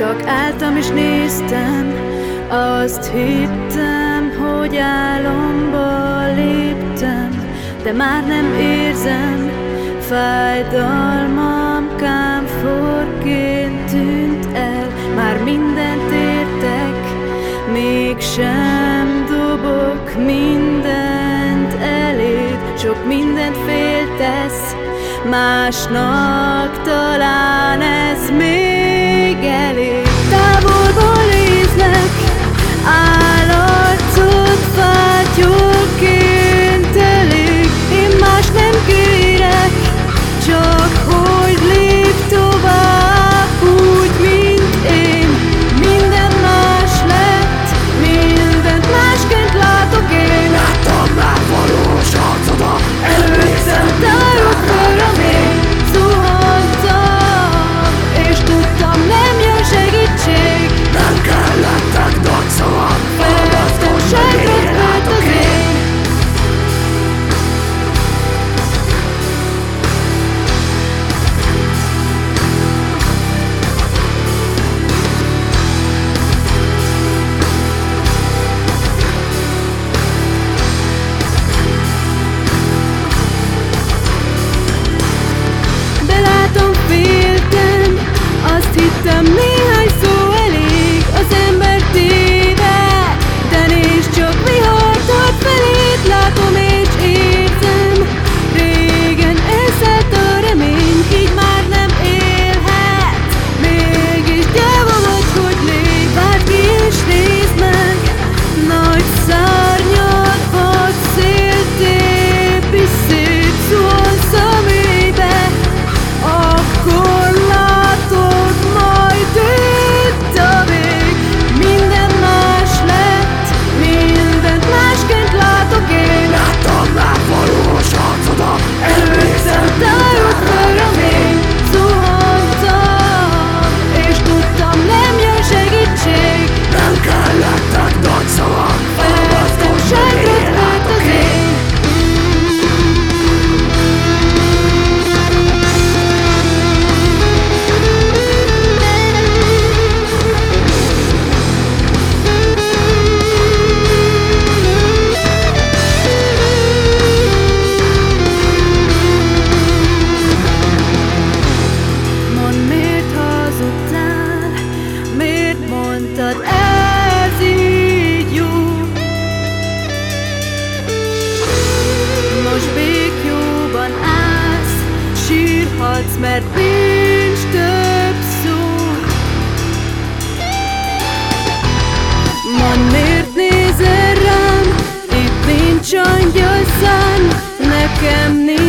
Csak álltam és néztem, azt hittem, hogy álomba léptem, de már nem érzem fájdalmam, kám tűnt el, már mindent értek, mégsem dobok mindent eléd, sok mindent féltesz, másnak talán ez még reggeli. Távolból néznek, áll can